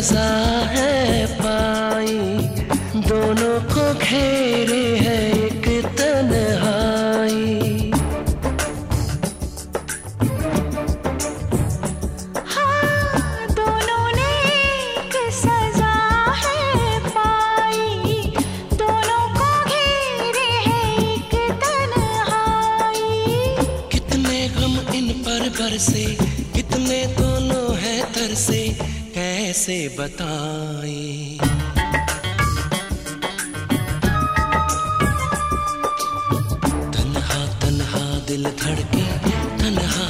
सजा है पाई। दोनों को घेरे है एक तन्हाई। हाँ, दोनों ने एक सजा है पाई। दोनों को घेरे है एक तन्हाई। कितने गम इन पर बरसे कितने दोनों है तरसे। कैसे बताएँ? तन्हा तन्हा दिल धड़के तन्हा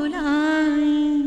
बुलाए।